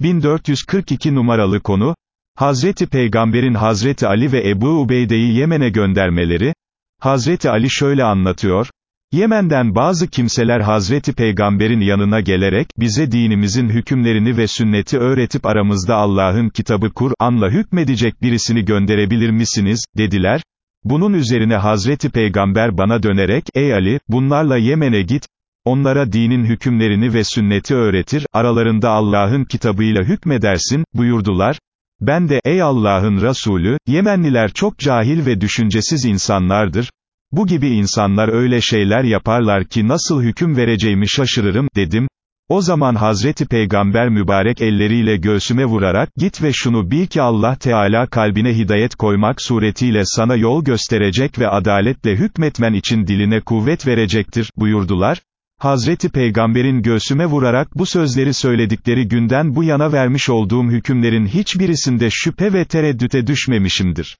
1442 numaralı konu, Hazreti Peygamber'in Hazreti Ali ve Ebu Ubeyde'yi Yemen'e göndermeleri, Hazreti Ali şöyle anlatıyor, Yemen'den bazı kimseler Hazreti Peygamber'in yanına gelerek, bize dinimizin hükümlerini ve sünneti öğretip aramızda Allah'ın kitabı Kur'an'la hükmedecek birisini gönderebilir misiniz, dediler. Bunun üzerine Hazreti Peygamber bana dönerek, ey Ali, bunlarla Yemen'e git, onlara dinin hükümlerini ve sünneti öğretir, aralarında Allah'ın kitabıyla hükmedersin, buyurdular. Ben de, ey Allah'ın Resulü, Yemenliler çok cahil ve düşüncesiz insanlardır, bu gibi insanlar öyle şeyler yaparlar ki nasıl hüküm vereceğimi şaşırırım, dedim. O zaman Hazreti Peygamber mübarek elleriyle göğsüme vurarak, git ve şunu bil ki Allah Teala kalbine hidayet koymak suretiyle sana yol gösterecek ve adaletle hükmetmen için diline kuvvet verecektir, buyurdular. Hazreti Peygamber'in göğsüme vurarak bu sözleri söyledikleri günden bu yana vermiş olduğum hükümlerin hiçbirisinde şüphe ve tereddüte düşmemişimdir.